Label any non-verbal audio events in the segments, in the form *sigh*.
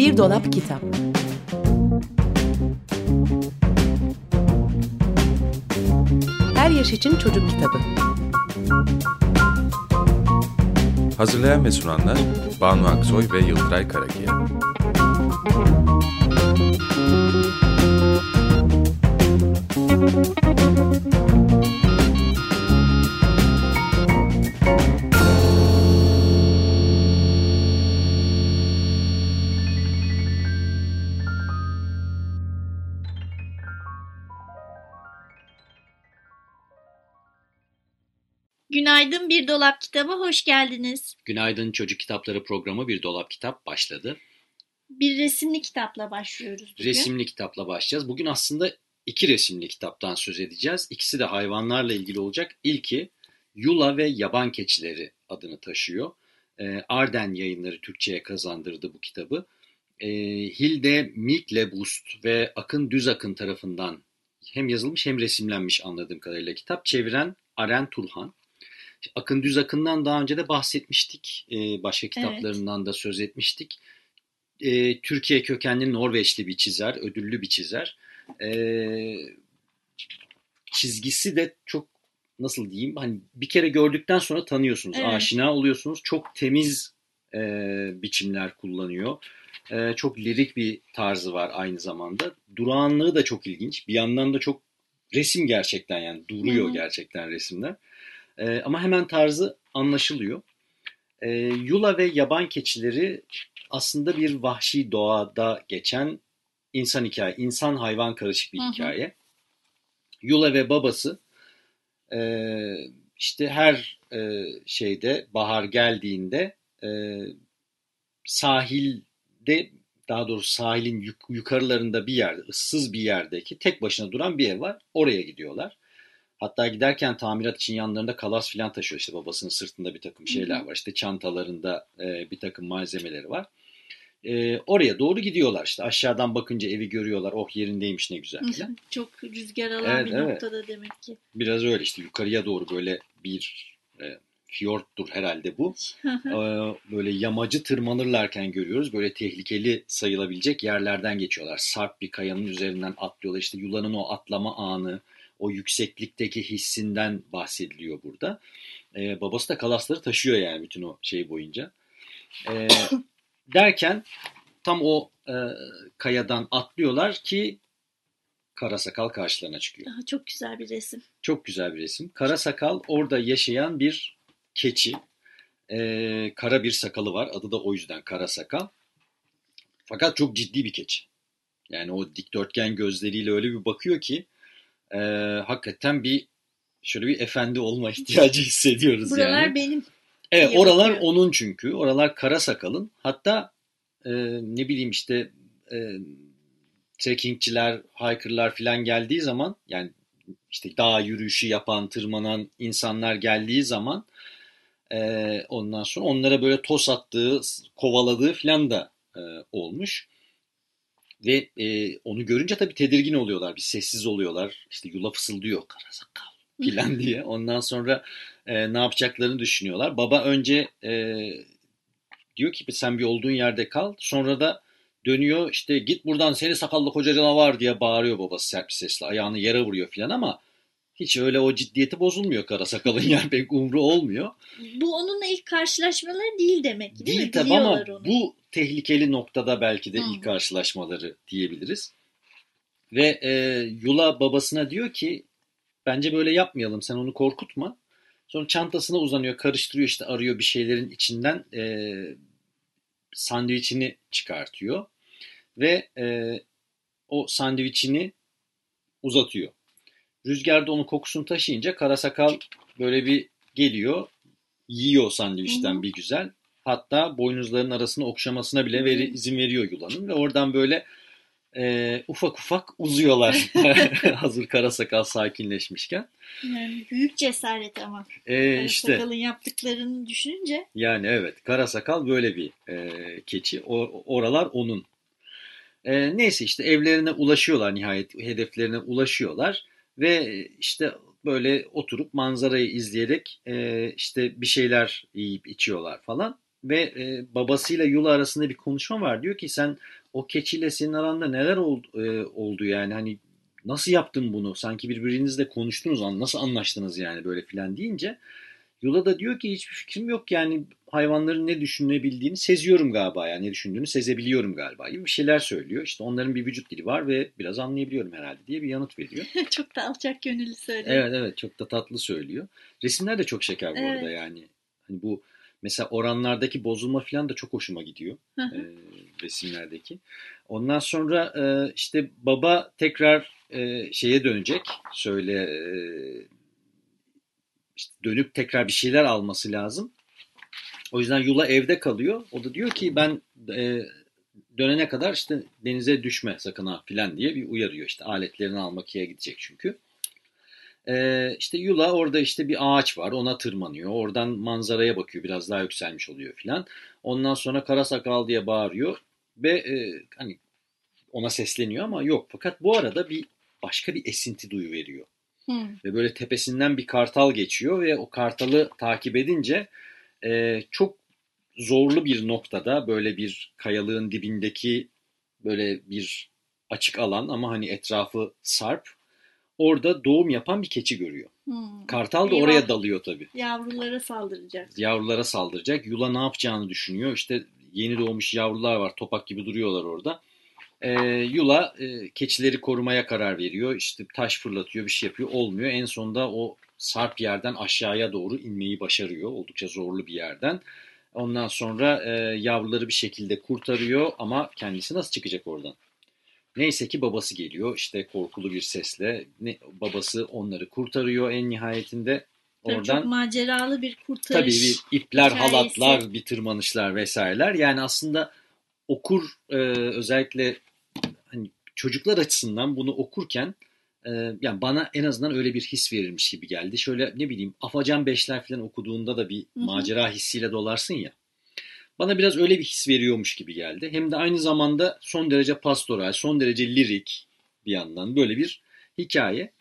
Bir Dolap Kitap Her Yaş için Çocuk Kitabı Hazırlayan ve sunanlar Banu Aksoy ve Yıldıray Karakiya. Günaydın Bir Dolap Kitabı, hoş geldiniz. Günaydın Çocuk Kitapları programı Bir Dolap Kitap başladı. Bir resimli kitapla başlıyoruz bugün. Resimli kitapla başlayacağız. Bugün aslında iki resimli kitaptan söz edeceğiz. İkisi de hayvanlarla ilgili olacak. İlki Yula ve Yaban Keçileri adını taşıyor. Ee, Arden yayınları Türkçe'ye kazandırdı bu kitabı. Ee, Hilde Milklebust ve Akın Düzakın tarafından hem yazılmış hem resimlenmiş anladığım kadarıyla kitap. Çeviren Aren Turhan. Akın Düzakın'dan daha önce de bahsetmiştik. Ee, başka kitaplarından da söz etmiştik. Ee, Türkiye kökenli Norveçli bir çizer, ödüllü bir çizer. Ee, çizgisi de çok nasıl diyeyim hani bir kere gördükten sonra tanıyorsunuz, Evet. aşina oluyorsunuz. Çok temiz e, biçimler kullanıyor. E, çok lirik bir tarzı var aynı zamanda. Durağanlığı da çok ilginç. Bir yandan da çok resim gerçekten yani duruyor Hı hı. gerçekten resimler. E, ama hemen tarzı anlaşılıyor. E, Yula ve yaban keçileri aslında bir vahşi doğada geçen insan hikaye, insan hayvan karışık bir hikaye. Yula ve babası e, işte her e, şeyde bahar geldiğinde e, sahilde daha doğrusu sahilin yuk- yukarılarında bir yerde ıssız bir yerdeki tek başına duran bir ev var. Oraya gidiyorlar. Hatta giderken tamirat için yanlarında kalas filan taşıyor. İşte babasının sırtında bir takım şeyler var. İşte çantalarında e, bir takım malzemeleri var. E, oraya doğru gidiyorlar işte. Aşağıdan bakınca evi görüyorlar. Oh yerindeymiş ne güzel filan. Çok rüzgar alan Evet, bir evet. noktada demek ki. Biraz öyle işte yukarıya doğru böyle bir e, fiyorttur herhalde bu. Ee, böyle yamacı tırmanırlarken görüyoruz. Böyle tehlikeli sayılabilecek yerlerden geçiyorlar. Sarp bir kayanın üzerinden atlıyorlar. İşte yılanın o atlama anı, o yükseklikteki hissinden bahsediliyor burada. Ee, babası da kalasları taşıyor yani bütün o şey boyunca. Ee, *coughs* derken tam o e, kayadan atlıyorlar ki kara sakal karşılarına çıkıyor. Aha, çok güzel bir resim. Çok güzel bir resim. Kara sakal orada yaşayan bir keçi. Ee, kara bir sakalı var. Adı da o yüzden kara sakal. Fakat çok ciddi bir keçi. Yani o dikdörtgen gözleriyle öyle bir bakıyor ki e, hakikaten bir şöyle bir efendi olma *laughs* ihtiyacı hissediyoruz Buralar yani. benim. Evet oralar bakıyor. onun çünkü. Oralar kara sakalın. Hatta e, ne bileyim işte e, trekkingçiler, hikerlar falan geldiği zaman yani işte dağ yürüyüşü yapan, tırmanan insanlar geldiği zaman e, ondan sonra onlara böyle toz attığı, kovaladığı falan da e, olmuş. Ve e, onu görünce tabii tedirgin oluyorlar. Bir sessiz oluyorlar. İşte yula fısıldıyor. Kara sakal filan diye. Ondan sonra e, ne yapacaklarını düşünüyorlar. Baba önce e, diyor ki sen bir olduğun yerde kal. Sonra da dönüyor işte git buradan seni sakallı koca canavar diye bağırıyor babası sert bir sesle. Ayağını yere vuruyor filan ama hiç öyle o ciddiyeti bozulmuyor kara sakalın yani pek umru olmuyor. Bu onunla ilk karşılaşmaları değil demek değil, Değil mi? tabi ama Biliyorlar onu. bu tehlikeli noktada belki de Hı. ilk karşılaşmaları diyebiliriz. Ve e, Yula babasına diyor ki bence böyle yapmayalım sen onu korkutma. Sonra çantasına uzanıyor karıştırıyor işte arıyor bir şeylerin içinden e, sandviçini çıkartıyor. Ve e, o sandviçini uzatıyor. Rüzgarda onun kokusunu taşıyınca karasakal böyle bir geliyor yiyor sandviçten bir güzel. Hatta boynuzların arasını okşamasına bile veri, izin veriyor yılanın ve oradan böyle e, ufak ufak uzuyorlar *laughs* *laughs* hazır karasakal sakinleşmişken. Yani büyük cesaret ama. E, Yani işte Sakalın yaptıklarını düşününce. yani evet karasakal böyle bir e, keçi. O, oralar onun. E, neyse işte evlerine ulaşıyorlar nihayet hedeflerine ulaşıyorlar ve işte böyle oturup manzarayı izleyerek e, işte bir şeyler yiyip içiyorlar falan. ve e, babasıyla Yula arasında bir konuşma var. Diyor ki sen o keçiyle senin aranda neler oldu, e, oldu yani hani nasıl yaptın bunu? Sanki birbirinizle konuştunuz, nasıl anlaştınız yani böyle filan deyince Yula da diyor ki hiçbir fikrim yok yani hayvanların ne düşünebildiğini seziyorum galiba yani ne düşündüğünü sezebiliyorum galiba gibi bir şeyler söylüyor. İşte onların bir vücut dili var ve biraz anlayabiliyorum herhalde diye bir yanıt veriyor. *laughs* çok da alçak gönüllü söylüyor. Evet evet çok da tatlı söylüyor. Resimler de çok şeker bu Evet. arada yani. Hani bu mesela oranlardaki bozulma falan da çok hoşuma gidiyor e, resimlerdeki. Ondan sonra e, işte baba tekrar e, şeye dönecek. Söyle e, işte dönüp tekrar bir şeyler alması lazım. O yüzden Yula evde kalıyor. O da diyor ki ben e, dönene kadar işte denize düşme sakın ha filan diye bir uyarıyor. İşte aletlerini almak yere gidecek çünkü. E, işte Yula orada işte bir ağaç var ona tırmanıyor. Oradan manzaraya bakıyor biraz daha yükselmiş oluyor filan. Ondan sonra kara sakal diye bağırıyor ve e, hani ona sesleniyor ama yok. Fakat bu arada bir başka bir esinti duyu veriyor. Hmm. Ve böyle tepesinden bir kartal geçiyor ve o kartalı takip edince e, çok zorlu bir noktada böyle bir kayalığın dibindeki böyle bir açık alan ama hani etrafı sarp. Orada doğum yapan bir keçi görüyor. Hmm. Kartal da Eyvah. oraya dalıyor tabii. Yavrulara saldıracak. Yavrulara saldıracak. Yula ne yapacağını düşünüyor. İşte yeni doğmuş yavrular var. Topak gibi duruyorlar orada. Ee, Yula e, keçileri korumaya karar veriyor. İşte taş fırlatıyor, bir şey yapıyor. Olmuyor. En sonunda o sarp yerden aşağıya doğru inmeyi başarıyor. Oldukça zorlu bir yerden. Ondan sonra e, yavruları bir şekilde kurtarıyor ama kendisi nasıl çıkacak oradan? Neyse ki babası geliyor işte korkulu bir sesle. Ne, babası onları kurtarıyor en nihayetinde. Tabii Oradan çok maceralı bir kurtarış. Tabii bir ipler, hikayesi. halatlar, bir tırmanışlar vesaireler. Yani aslında okur e, özellikle çocuklar açısından bunu okurken e, yani bana en azından öyle bir his verilmiş gibi geldi. Şöyle ne bileyim Afacan Beşler falan okuduğunda da bir hı. macera hissiyle dolarsın ya. Bana biraz öyle bir his veriyormuş gibi geldi. Hem de aynı zamanda son derece pastoral, son derece lirik bir yandan böyle bir hikaye.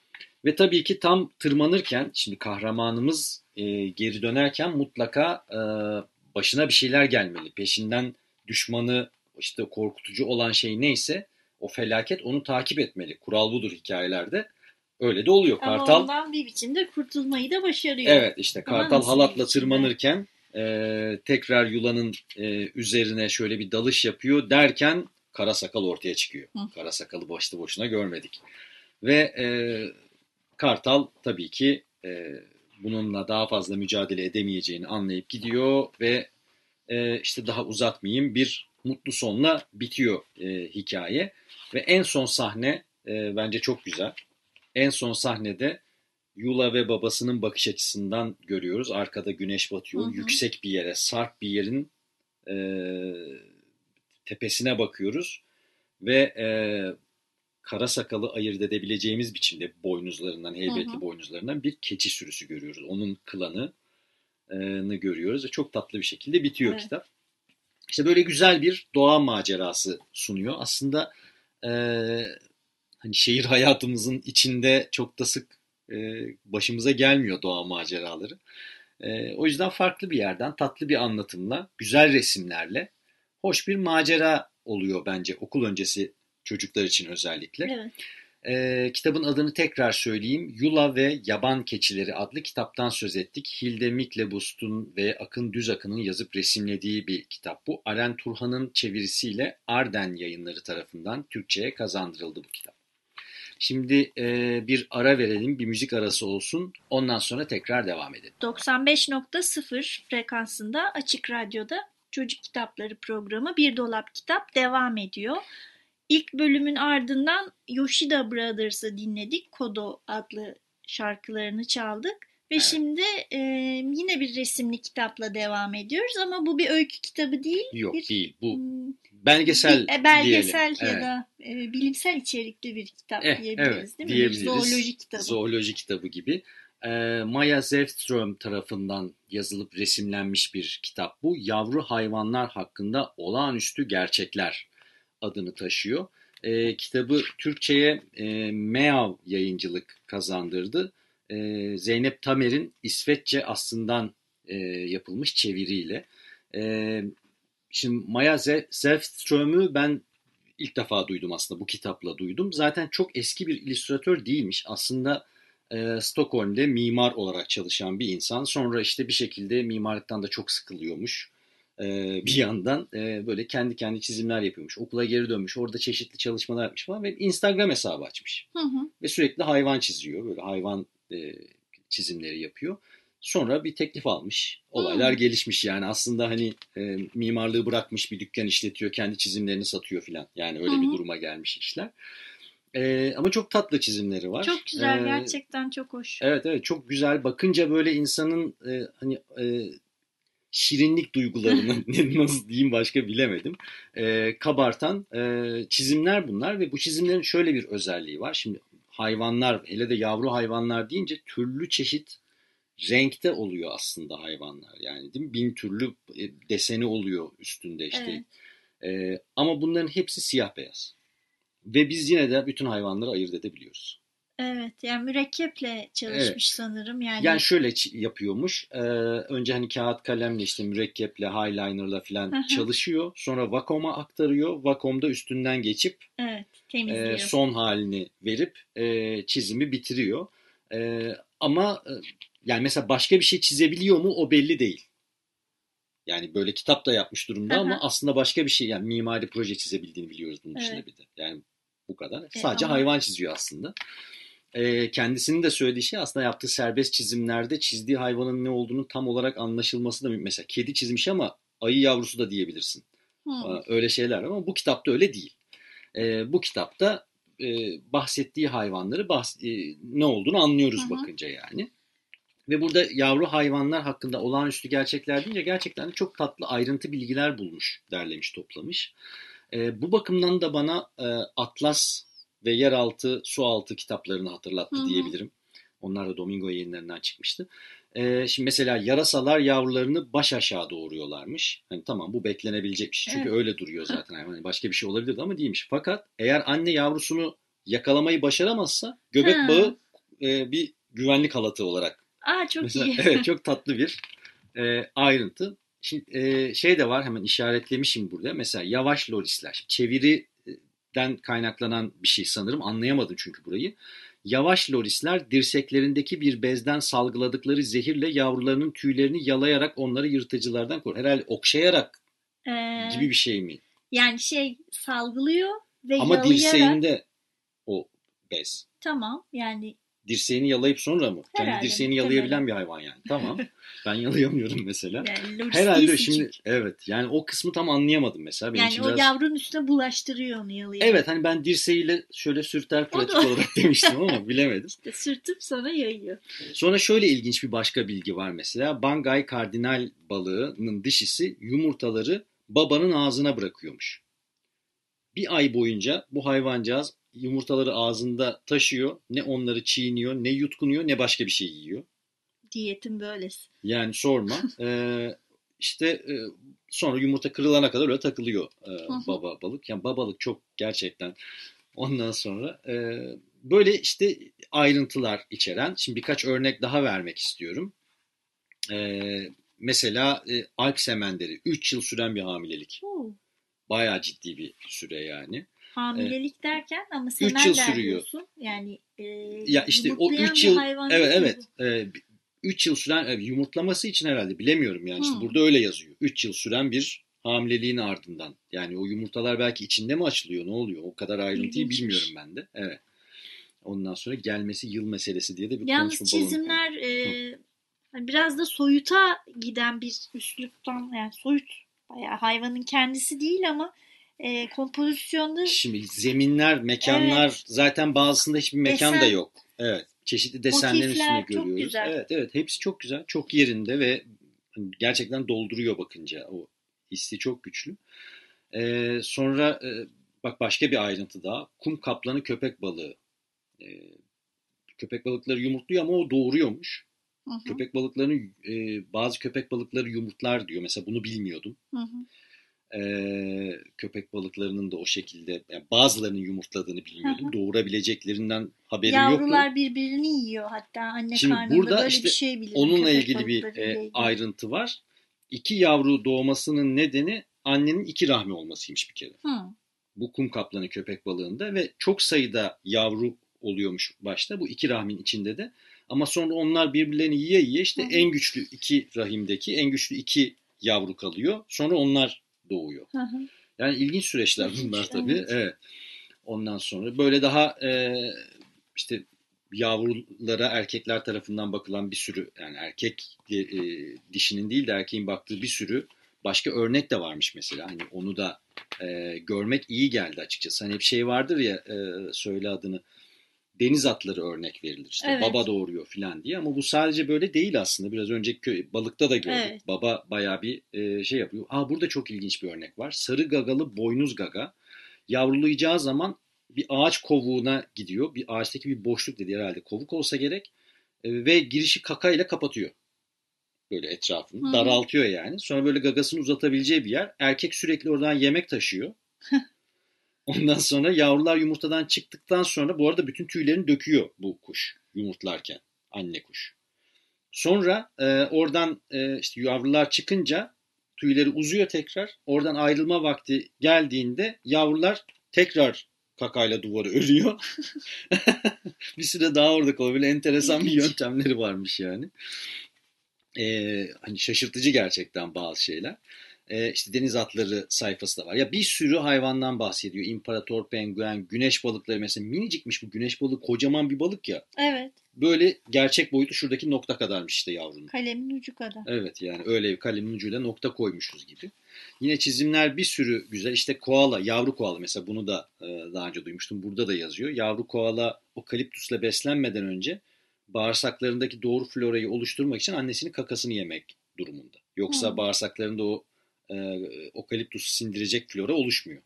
Ve tabii ki tam tırmanırken şimdi kahramanımız e, geri dönerken mutlaka e, başına bir şeyler gelmeli. Peşinden düşmanı işte korkutucu olan şey neyse o felaket onu takip etmeli. Kural budur hikayelerde. Öyle de oluyor. Ama Kartal ondan bir biçimde kurtulmayı da başarıyor. Evet işte Ama kartal halatla tırmanırken e, tekrar yulanın e, üzerine şöyle bir dalış yapıyor derken kara sakal ortaya çıkıyor. Hı. Kara sakalı başlı boşuna görmedik. Ve e, kartal tabii ki e, bununla daha fazla mücadele edemeyeceğini anlayıp gidiyor ve e, işte daha uzatmayayım bir mutlu sonla bitiyor e, hikaye. Ve en son sahne e, bence çok güzel. En son sahnede Yula ve babasının bakış açısından görüyoruz. Arkada güneş batıyor. Hı hı. Yüksek bir yere, sarp bir yerin e, tepesine bakıyoruz. Ve e, kara sakalı ayırt edebileceğimiz biçimde boynuzlarından, heybetli Hı hı. boynuzlarından bir keçi sürüsü görüyoruz. Onun klanı e, görüyoruz ve çok tatlı bir şekilde bitiyor Evet. kitap. İşte böyle güzel bir doğa macerası sunuyor. Aslında e, hani şehir hayatımızın içinde çok da sık e, başımıza gelmiyor doğa maceraları. E, o yüzden farklı bir yerden tatlı bir anlatımla, güzel resimlerle hoş bir macera oluyor bence okul öncesi çocuklar için özellikle. Evet. E, kitabın adını tekrar söyleyeyim. Yula ve Yaban Keçileri adlı kitaptan söz ettik. Hilde Miklebust'un ve Akın Düzakın'ın yazıp resimlediği bir kitap bu. Aren Turhan'ın çevirisiyle Arden yayınları tarafından Türkçe'ye kazandırıldı bu kitap. Şimdi e, bir ara verelim, bir müzik arası olsun. Ondan sonra tekrar devam edelim. 95.0 frekansında Açık Radyo'da Çocuk Kitapları programı Bir Dolap Kitap devam ediyor. İlk bölümün ardından Yoshida Brothers'ı dinledik. Kodo adlı şarkılarını çaldık. Ve Evet. şimdi e, yine bir resimli kitapla devam ediyoruz ama bu bir öykü kitabı değil. Yok bir, değil, bu hmm, belgesel bir- e, belgesel diyelim. ya Evet. da e, bilimsel içerikli bir kitap Eh, diyebiliriz evet, değil mi? diyebiliriz. Bir zooloji kitabı. Zooloji kitabı gibi. Ee, Maya Zevström tarafından yazılıp resimlenmiş bir kitap bu. Yavru hayvanlar hakkında olağanüstü gerçekler adını taşıyor. Ee, kitabı Türkçe'ye e, Meav yayıncılık kazandırdı. Ee, Zeynep Tamer'in İsveççe aslından e, yapılmış çeviriyle. E, şimdi Maya Zevström'ü ben ilk defa duydum aslında bu kitapla duydum. Zaten çok eski bir illüstratör değilmiş. Aslında e, Stockholm'de mimar olarak çalışan bir insan. Sonra işte bir şekilde mimarlıktan da çok sıkılıyormuş. E, bir yandan e, böyle kendi kendi çizimler yapıyormuş. Okula geri dönmüş. Orada çeşitli çalışmalar yapmış falan. Ve Instagram hesabı açmış. Hı hı. Ve sürekli hayvan çiziyor. Böyle hayvan e, çizimleri yapıyor. Sonra bir teklif almış. Olaylar Hmm. gelişmiş yani. Aslında hani e, mimarlığı bırakmış bir dükkan işletiyor. Kendi çizimlerini satıyor filan. Yani öyle Hı bir duruma gelmiş işler. E, ama çok tatlı çizimleri var. Çok güzel E, gerçekten çok hoş. Evet evet çok güzel. Bakınca böyle insanın e, hani e, şirinlik duygularını *laughs* nasıl diyeyim başka bilemedim. E, kabartan e, çizimler bunlar ve bu çizimlerin şöyle bir özelliği var. Şimdi hayvanlar hele de yavru hayvanlar deyince türlü çeşit renkte oluyor aslında hayvanlar. Yani değil mi? Bin türlü e, deseni oluyor üstünde işte. Evet. E, ama bunların hepsi siyah beyaz. Ve biz yine de bütün hayvanları ayırt edebiliyoruz. Evet yani mürekkeple çalışmış Evet. sanırım yani. Yani şöyle yapıyormuş. Ee, önce hani kağıt kalemle işte mürekkeple, highlinerla falan çalışıyor. Sonra Wacom'a aktarıyor. Wacom'da üstünden geçip evet e, son halini verip e, çizimi bitiriyor. E, ama e, yani mesela başka bir şey çizebiliyor mu o belli değil. Yani böyle kitap da yapmış durumda hı. ama aslında başka bir şey yani mimari proje çizebildiğini biliyoruz bunun dışında Evet. bir de. Yani bu kadar. E, Sadece ama- hayvan çiziyor aslında. E, kendisinin de söylediği şey aslında yaptığı serbest çizimlerde çizdiği hayvanın ne olduğunu tam olarak anlaşılması da mesela kedi çizmiş ama ayı yavrusu da diyebilirsin. Aa, Öyle şeyler ama bu kitapta öyle değil. E, bu kitapta e, bahsettiği hayvanları bahs- e, ne olduğunu anlıyoruz Hı hı. bakınca yani. Ve burada yavru hayvanlar hakkında olağanüstü gerçekler deyince gerçekten çok tatlı ayrıntı bilgiler bulmuş, derlemiş, toplamış. E, bu bakımdan da bana e, Atlas ve Yeraltı, Sualtı kitaplarını hatırlattı Hı diyebilirim. Onlar da Domingo yayınlarından çıkmıştı. E, şimdi mesela yarasalar yavrularını baş aşağı doğuruyorlarmış. Hani tamam bu beklenebilecek bir şey. Çünkü Evet. öyle duruyor zaten hayvan. Hani başka bir şey olabilirdi ama değilmiş. Fakat eğer anne yavrusunu yakalamayı başaramazsa göbek Ha. bağı e, bir güvenlik halatı olarak. Aa çok Mesela, iyi. *laughs* evet *laughs* çok tatlı bir e, ayrıntı. Şimdi e, şey de var hemen işaretlemişim burada. Mesela yavaş lorisler. Şimdi çeviriden kaynaklanan bir şey sanırım. Anlayamadım çünkü burayı. Yavaş lorisler dirseklerindeki bir bezden salgıladıkları zehirle yavrularının tüylerini yalayarak onları yırtıcılardan korur. Herhalde okşayarak Ee, gibi bir şey mi? Yani şey salgılıyor ve Ama yalayarak dirseğinde o bez. tamam yani Dirseğini yalayıp sonra mı? Kendi Herhalde, dirseğini muhtemelen. yalayabilen bir hayvan yani. Tamam. *laughs* Ben yalayamıyorum mesela. yani Herhalde şimdi çünkü. evet yani o kısmı tam anlayamadım mesela. Benim Yani o biraz... yavrunun üstüne bulaştırıyor onu yalayarak. Evet hani ben dirseğiyle şöyle sürter da- pratik olarak demiştim ama bilemedim. *laughs* İşte sırtıp sana yayıyor. Sonra şöyle ilginç bir başka bilgi var mesela. Bangay kardinal balığının dişisi yumurtaları babanın ağzına bırakıyormuş. Bir ay boyunca bu hayvancağız yumurtaları ağzında taşıyor. Ne onları çiğniyor, ne yutkunuyor, ne başka bir şey yiyor. Diyetin böylesi. Yani sorma. *laughs* Ee, işte e, sonra yumurta kırılana kadar öyle takılıyor e, baba balık. Yani babalık çok gerçekten ondan sonra e, böyle işte ayrıntılar içeren. Şimdi birkaç örnek daha vermek istiyorum. E, mesela e, Alp semenderi 3 yıl süren bir hamilelik. Oo. Bayağı ciddi bir süre yani. Hamilelik derken ama Üç semen yıl sürüyor. diyorsun. Yani e, Ya işte o yumurtlayan 3 bir yıl evet evet. bu? 3 yıl süren evet, yumurtlaması için herhalde bilemiyorum yani işte Hmm. burada öyle yazıyor. 3 yıl süren bir hamileliğin ardından. Yani o yumurtalar belki içinde mi açılıyor ne oluyor? O kadar ayrıntıyı İlginçmiş. bilmiyorum ben de. Evet. Ondan sonra gelmesi yıl meselesi diye de bir Yalnız konuşma balonu. çizimler e, hani biraz da soyuta giden bir üsluptan yani soyut bayağı hayvanın kendisi değil ama e, kompozisyonda Şimdi zeminler, mekanlar Evet. zaten bazısında hiçbir mekan da Desen. yok. Evet. Çeşitli desenlerin çok görüyoruz. güzel. Evet evet hepsi çok güzel. Çok yerinde ve gerçekten dolduruyor bakınca. O hissi çok güçlü. Ee, sonra e, bak başka bir ayrıntı daha. Kum kaplanı köpek balığı. Ee, köpek balıkları yumurtluyor ama o doğuruyormuş. Hı hı, Köpek balıklarını e, bazı köpek balıkları yumurtlar diyor. Mesela bunu bilmiyordum. hı hı. Ee, köpek balıklarının da o şekilde yani bazılarının yumurtladığını bilmiyordum. Hı hı. Doğurabileceklerin haberim Yavrular yoktu. birbirini yiyor hatta anne Şimdi karnında burada böyle işte bir şey bilirim. Onunla ilgili bir e, ilgili. ayrıntı var. iki yavru doğmasının nedeni annenin iki rahmi olmasıymış bir kere. Hı. Bu kum kaplanı köpek balığında ve çok sayıda yavru oluyormuş başta bu iki rahmin içinde de. Ama sonra onlar birbirlerini yiye yiye işte Hı hı. en güçlü iki rahimdeki en güçlü iki yavru kalıyor. Sonra onlar doğuyor. Hı hı. Yani ilginç süreçler bunlar tabii. evet. Evet. Ondan sonra böyle daha e, işte yavrulara erkekler tarafından bakılan bir sürü yani erkek e, dişinin değil de erkeğin baktığı bir sürü başka örnek de varmış mesela. Hani onu da e, görmek iyi geldi açıkçası. Hani hep şey vardır ya e, söyle adını deniz atları örnek verilir işte Evet. baba doğuruyor falan diye. Ama bu sadece böyle değil aslında. Biraz önceki köy, balıkta da gördük. Evet. baba bayağı bir e, şey yapıyor. Aa burada çok ilginç bir örnek var. Sarı gagalı boynuz gaga. Yavrulayacağı zaman bir ağaç kovuğuna gidiyor. Bir ağaçtaki bir boşluk dedi herhalde. Kovuk olsa gerek. E, ve girişi kakayla kapatıyor. Böyle etrafını. Hı hı. daraltıyor yani. Sonra böyle gagasını uzatabileceği bir yer. Erkek sürekli oradan yemek taşıyor *laughs* Ondan sonra yavrular yumurtadan çıktıktan sonra bu arada bütün tüylerini döküyor bu kuş yumurtlarken anne kuş. Sonra e, oradan e, işte yavrular çıkınca tüyleri uzuyor tekrar. Oradan ayrılma vakti geldiğinde yavrular tekrar kakayla duvarı örüyor. *laughs* bir süre daha orada kalıyor. Böyle enteresan bir yöntemleri varmış yani. E, hani şaşırtıcı gerçekten bazı şeyler. E, işte deniz atları sayfası da var. Ya bir sürü hayvandan bahsediyor. İmparator penguen, güneş balıkları mesela minicikmiş bu güneş balığı kocaman bir balık ya. Evet. Böyle gerçek boyutu şuradaki nokta kadarmış işte yavrunun. Kalemin ucu kadar. Evet yani öyle kalemin ucuyla nokta koymuşuz gibi. Yine çizimler bir sürü güzel. İşte koala, yavru koala mesela bunu da e, daha önce duymuştum. Burada da yazıyor. Yavru koala okaliptusla beslenmeden önce bağırsaklarındaki doğru florayı oluşturmak için annesinin kakasını yemek durumunda. Yoksa Hı. bağırsaklarında o e, okaliptusu sindirecek flora oluşmuyor.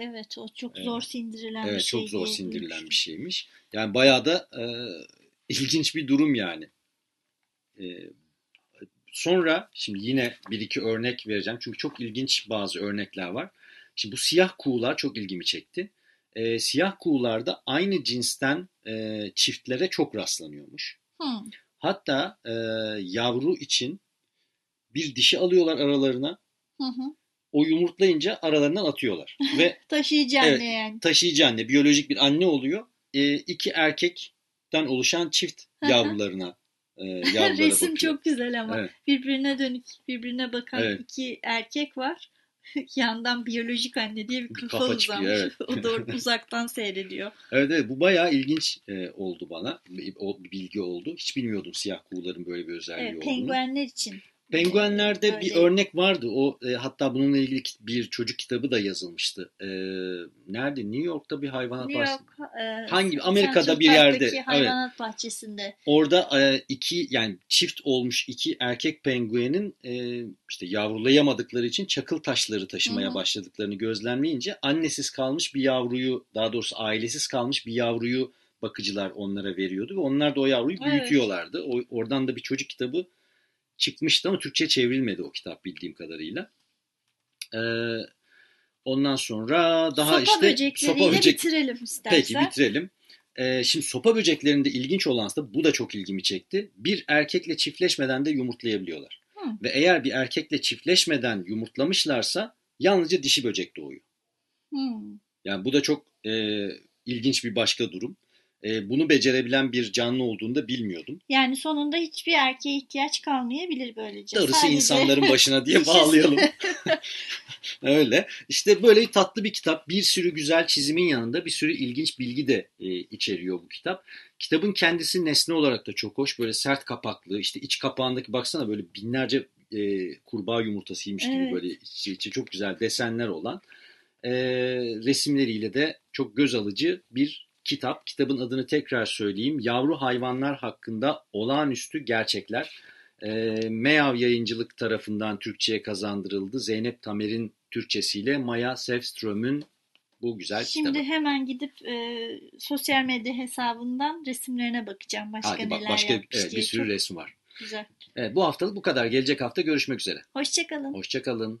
Evet o çok Evet. zor sindirilen bir Evet şey çok zor sindirilen duymuştum. bir şeymiş. Yani bayağı da e, *laughs* ilginç bir durum yani. E, sonra şimdi yine bir iki örnek vereceğim. Çünkü çok ilginç bazı örnekler var. Şimdi bu siyah kuğular çok ilgimi çekti. E, siyah kuğularda aynı cinsten e, çiftlere çok rastlanıyormuş. Hı. Hatta e, yavru için bir dişi alıyorlar aralarına. Hı hı. O yumurtlayınca aralarından atıyorlar. *laughs* Ve Taşıyıcı Evet. anne yani. taşıyıcı anne, biyolojik bir anne oluyor. E, iki erkekten oluşan çift yavrularına e, *laughs* yavrulara Resim bakıyor. çok güzel ama. Evet. Birbirine dönük, birbirine bakan Evet. iki erkek var. *laughs* Yandan biyolojik anne diye bir kafa, kafa çıkıyor, uzanmış. evet. o da uzaktan seyrediyor. Evet, evet bu bayağı ilginç e, oldu bana. O- bir bilgi oldu. Hiç bilmiyordum siyah kuğuların böyle bir özelliği Evet, olduğunu. penguenler için. Penguenlerde bir Böyle. örnek vardı. O e, hatta bununla ilgili bir çocuk kitabı da yazılmıştı. E, nerede? New York'ta bir hayvanat New bahçesi. York, e, Hangi- Amerika'da bir yerde, Park'taki evet. hayvanat bahçesinde. Orada e, iki yani çift olmuş iki erkek penguenin e, işte yavrulayamadıkları için çakıl taşları taşımaya Hı hı. başladıklarını gözlemleyince annesiz kalmış bir yavruyu daha doğrusu ailesiz kalmış bir yavruyu bakıcılar onlara veriyordu ve onlar da o yavruyu Evet. büyütüyorlardı. O, oradan da bir çocuk kitabı çıkmıştı ama Türkçe çevrilmedi o kitap bildiğim kadarıyla. E, ondan sonra daha sopa işte böcekleriyle sopa böcek bitirelim istersen. Peki bitirelim. Ee, şimdi sopa böceklerinde ilginç olan da bu da çok ilgimi çekti. Bir erkekle çiftleşmeden de yumurtlayabiliyorlar. Hı. Ve eğer bir erkekle çiftleşmeden yumurtlamışlarsa yalnızca dişi böcek doğuyor. Hmm. Yani bu da çok e, ilginç bir başka durum. E, bunu becerebilen bir canlı olduğunu da bilmiyordum. Yani sonunda hiçbir erkeğe ihtiyaç kalmayabilir böylece. Darısı Sadece insanların başına diye *laughs* bağlayalım. *laughs* Öyle. İşte böyle tatlı bir kitap. Bir sürü güzel çizimin yanında bir sürü ilginç bilgi de e, içeriyor bu kitap. Kitabın kendisi nesne olarak da çok hoş. Böyle sert kapaklı. işte iç kapağındaki baksana böyle binlerce e, kurbağa yumurtasıymış gibi Evet. böyle içi, içi çok güzel desenler olan. E, resimleriyle de çok göz alıcı bir kitap. Kitabın adını tekrar söyleyeyim. Yavru hayvanlar hakkında olağanüstü gerçekler. E, Meav Yayıncılık tarafından Türkçe'ye kazandırıldı. Zeynep Tamer'in Türkçesiyle Maya Sevström'ün bu güzel Şimdi kitabı. hemen gidip e, sosyal medya hesabından resimlerine bakacağım. Başka Hadi bak neler başka yapmış evet, bir diye. sürü Çok resim var. güzel. Evet, bu haftalık bu kadar. Gelecek hafta görüşmek üzere. Hoşçakalın. Hoşçakalın.